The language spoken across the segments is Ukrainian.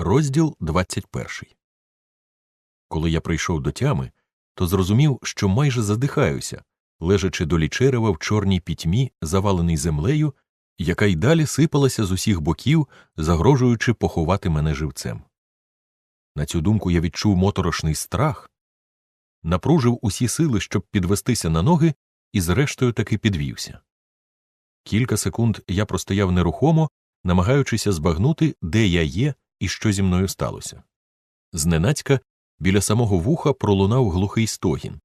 Розділ 21 Коли я прийшов до тями, то зрозумів, що майже задихаюся, лежачи до лічерева в чорній пітьмі, завалений землею, яка й далі сипалася з усіх боків, загрожуючи поховати мене живцем. На цю думку я відчув моторошний страх, напружив усі сили, щоб підвестися на ноги, і зрештою таки підвівся. Кілька секунд я простояв нерухомо, намагаючися збагнути, де я є і що зі мною сталося. Зненацька біля самого вуха пролунав глухий стогін,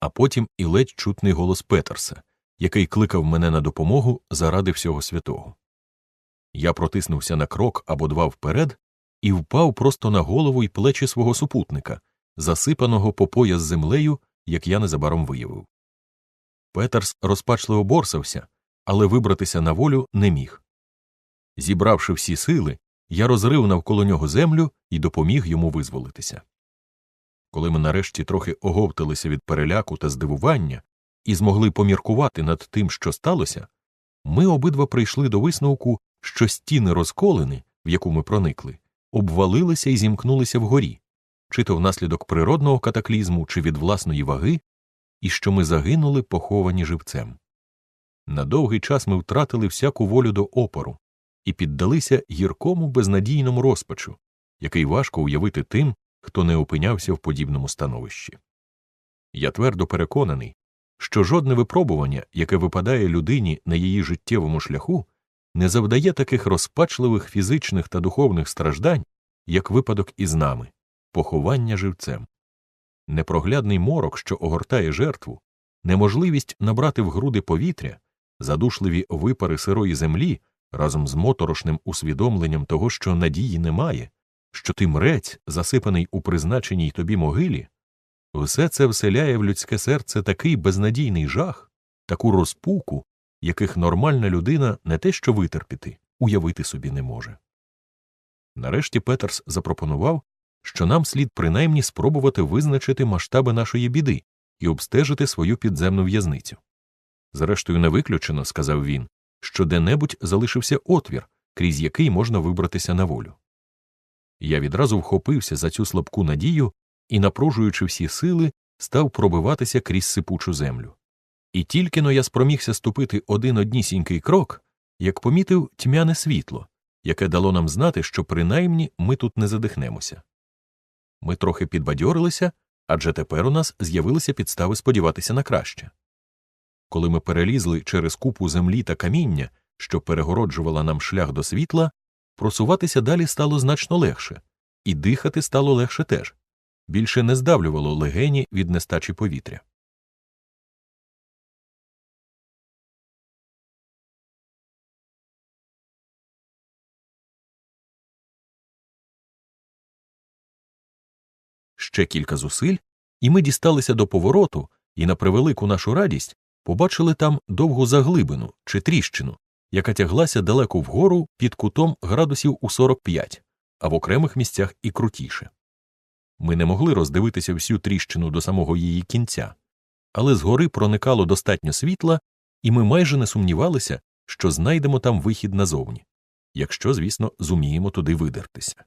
а потім і ледь чутний голос Петерса, який кликав мене на допомогу заради всього святого. Я протиснувся на крок або два вперед і впав просто на голову й плечі свого супутника, засипаного по пояс землею, як я незабаром виявив. Петерс розпачливо борсався, але вибратися на волю не міг. Зібравши всі сили, я розрив навколо нього землю і допоміг йому визволитися. Коли ми нарешті трохи оговталися від переляку та здивування і змогли поміркувати над тим, що сталося, ми обидва прийшли до висновку, що стіни розколини, в яку ми проникли, обвалилися і зімкнулися вгорі, чи то внаслідок природного катаклізму, чи від власної ваги, і що ми загинули поховані живцем. На довгий час ми втратили всяку волю до опору і піддалися гіркому безнадійному розпачу, який важко уявити тим, хто не опинявся в подібному становищі. Я твердо переконаний, що жодне випробування, яке випадає людині на її життєвому шляху, не завдає таких розпачливих фізичних та духовних страждань, як випадок із нами поховання живцем. Непроглядний морок, що огортає жертву, неможливість набрати в груди повітря, задушливі випари сирої землі разом з моторошним усвідомленням того, що надії немає, що ти мрець, засипаний у призначеній тобі могилі, все це вселяє в людське серце такий безнадійний жах, таку розпуку, яких нормальна людина не те що витерпіти, уявити собі не може. Нарешті Петерс запропонував, що нам слід принаймні спробувати визначити масштаби нашої біди і обстежити свою підземну в'язницю. Зрештою, не виключено, сказав він, що де-небудь залишився отвір, крізь який можна вибратися на волю. Я відразу вхопився за цю слабку надію і, напружуючи всі сили, став пробиватися крізь сипучу землю. І тільки но я спромігся ступити один однісінький крок, як помітив тьмяне світло, яке дало нам знати, що принаймні ми тут не задихнемося. Ми трохи підбадьорилися, адже тепер у нас з'явилися підстави сподіватися на краще. Коли ми перелізли через купу землі та каміння, що перегороджувала нам шлях до світла, просуватися далі стало значно легше, і дихати стало легше теж більше не здавлювало легені від нестачі повітря. Ще кілька зусиль, і ми дісталися до повороту і, на превелику нашу радість, побачили там довгу заглибину чи тріщину, яка тяглася далеко вгору під кутом градусів у 45, а в окремих місцях і крутіше. Ми не могли роздивитися всю тріщину до самого її кінця, але згори проникало достатньо світла, і ми майже не сумнівалися, що знайдемо там вихід назовні, якщо, звісно, зуміємо туди видертися.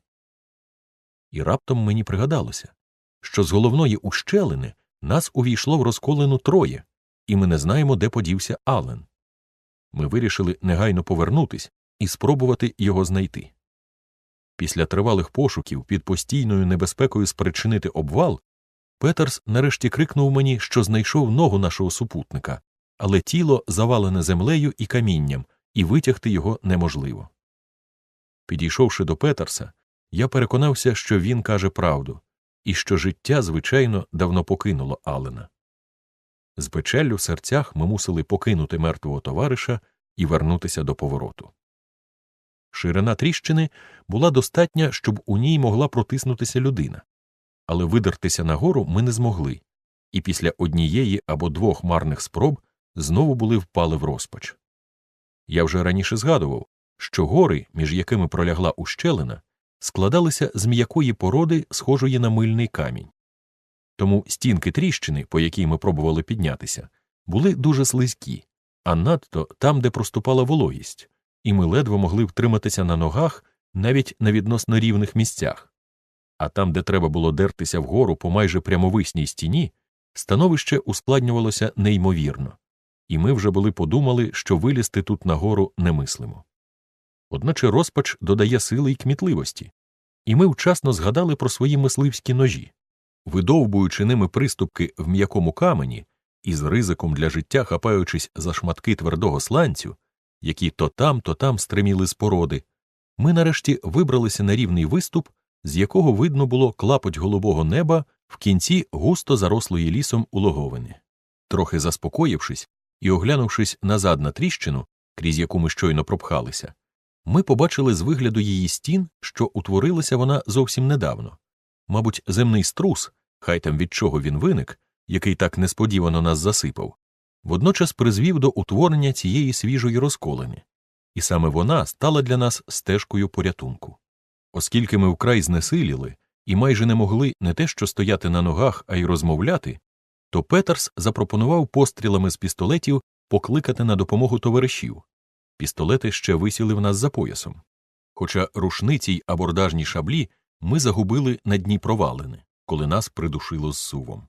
І раптом мені пригадалося, що з головної ущелини нас увійшло в розколену троє, і ми не знаємо, де подівся Ален. Ми вирішили негайно повернутись і спробувати його знайти. Після тривалих пошуків під постійною небезпекою спричинити обвал, Петерс нарешті крикнув мені, що знайшов ногу нашого супутника, але тіло завалене землею і камінням, і витягти його неможливо. Підійшовши до Петерса, я переконався, що він каже правду, і що життя, звичайно, давно покинуло Алена. З печеллю в серцях ми мусили покинути мертвого товариша і вернутися до повороту. Ширина тріщини була достатня, щоб у ній могла протиснутися людина, але видертися нагору ми не змогли, і після однієї або двох марних спроб знову були впали в розпач. Я вже раніше згадував, що гори, між якими пролягла ущелина, складалися з м'якої породи, схожої на мильний камінь. Тому стінки тріщини, по якій ми пробували піднятися, були дуже слизькі, а надто там, де проступала вологість, і ми ледве могли втриматися на ногах навіть на відносно рівних місцях. А там, де треба було дертися вгору по майже прямовисній стіні, становище ускладнювалося неймовірно, і ми вже були подумали, що вилізти тут нагору немислимо. Одначе розпач додає сили й кмітливості, і ми вчасно згадали про свої мисливські ножі, видовбуючи ними приступки в м'якому камені і з ризиком для життя хапаючись за шматки твердого сланцю, які то там, то там стриміли з породи, ми нарешті вибралися на рівний виступ, з якого видно було клапоть голубого неба в кінці густо зарослої лісом улоговини. Трохи заспокоївшись і оглянувшись назад на тріщину, крізь яку ми щойно пропхалися, ми побачили з вигляду її стін, що утворилася вона зовсім недавно. Мабуть, земний струс, хай там від чого він виник, який так несподівано нас засипав, водночас призвів до утворення цієї свіжої розколини, і саме вона стала для нас стежкою порятунку. Оскільки ми вкрай знесиліли і майже не могли не те що стояти на ногах, а й розмовляти, то Петерс запропонував пострілами з пістолетів покликати на допомогу товаришів. Пістолети ще висіли в нас за поясом. Хоча рушниці й абордажні шаблі ми загубили на дні провалини, коли нас придушило з сувом.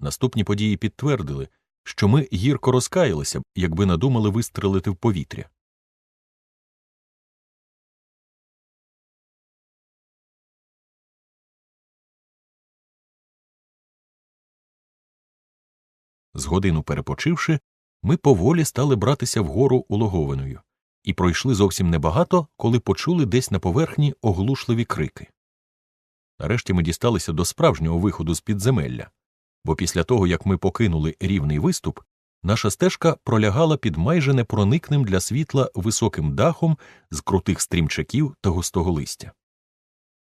Наступні події підтвердили, що ми гірко розкаялися б, якби надумали вистрелити в повітря. З годину перепочивши, ми поволі стали братися вгору улоговиною і пройшли зовсім небагато, коли почули десь на поверхні оглушливі крики. Нарешті ми дісталися до справжнього виходу з підземелля, бо після того, як ми покинули рівний виступ, наша стежка пролягала під майже непроникним для світла високим дахом з крутих стрімчаків та густого листя.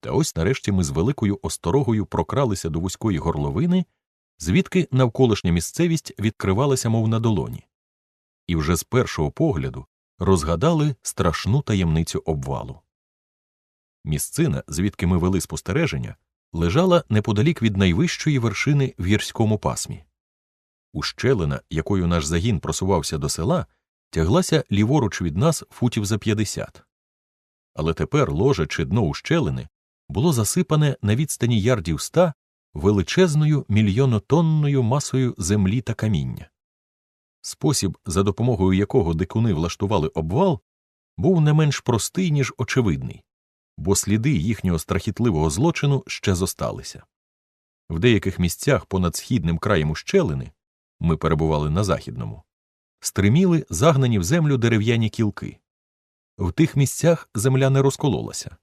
Та ось нарешті ми з великою осторогою прокралися до вузької горловини звідки навколишня місцевість відкривалася, мов на долоні, і вже з першого погляду розгадали страшну таємницю обвалу. Місцина, звідки ми вели спостереження, лежала неподалік від найвищої вершини в гірському пасмі. Ущелина, якою наш загін просувався до села, тяглася ліворуч від нас футів за 50. Але тепер ложе чи дно ущелини було засипане на відстані ярдів ста величезною мільйонотонною масою землі та каміння. Спосіб, за допомогою якого дикуни влаштували обвал, був не менш простий, ніж очевидний, бо сліди їхнього страхітливого злочину ще зосталися. В деяких місцях понад східним краєм ущелини ми перебували на західному, стриміли загнані в землю дерев'яні кілки. В тих місцях земля не розкололася,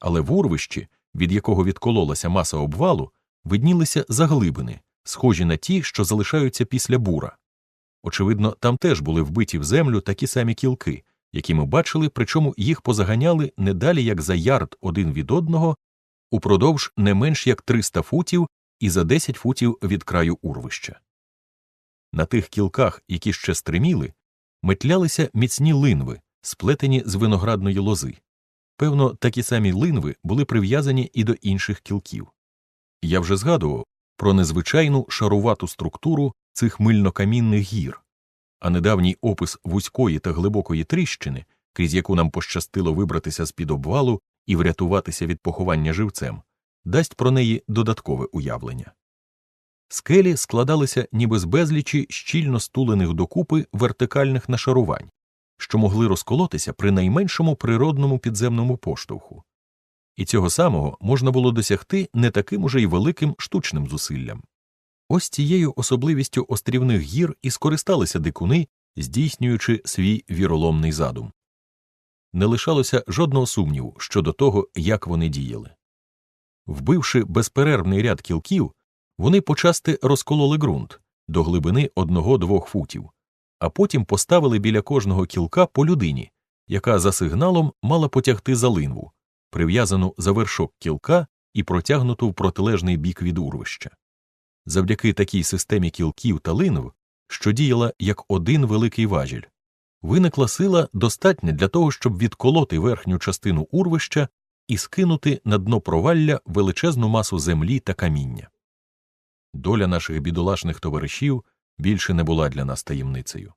але в урвищі, від якого відкололася маса обвалу, виднілися заглибини, схожі на ті, що залишаються після бура. Очевидно, там теж були вбиті в землю такі самі кілки, які ми бачили, причому їх позаганяли не далі як за ярд один від одного, упродовж не менш як 300 футів і за 10 футів від краю урвища. На тих кілках, які ще стриміли, метлялися міцні линви, сплетені з виноградної лози. Певно, такі самі линви були прив'язані і до інших кілків. Я вже згадував про незвичайну шарувату структуру цих мильнокамінних гір, а недавній опис вузької та глибокої тріщини, крізь яку нам пощастило вибратися з під обвалу і врятуватися від поховання живцем, дасть про неї додаткове уявлення. Скелі складалися ніби з безлічі щільно стулених докупи вертикальних нашарувань, що могли розколотися при найменшому природному підземному поштовху і цього самого можна було досягти не таким уже й великим штучним зусиллям. Ось цією особливістю острівних гір і скористалися дикуни, здійснюючи свій віроломний задум. Не лишалося жодного сумніву щодо того, як вони діяли. Вбивши безперервний ряд кілків, вони почасти розкололи ґрунт до глибини одного-двох футів, а потім поставили біля кожного кілка по людині, яка за сигналом мала потягти за линву, прив'язану за вершок кілка і протягнуту в протилежний бік від урвища. Завдяки такій системі кілків та линв, що діяла як один великий важіль, виникла сила достатня для того, щоб відколоти верхню частину урвища і скинути на дно провалля величезну масу землі та каміння. Доля наших бідолашних товаришів більше не була для нас таємницею.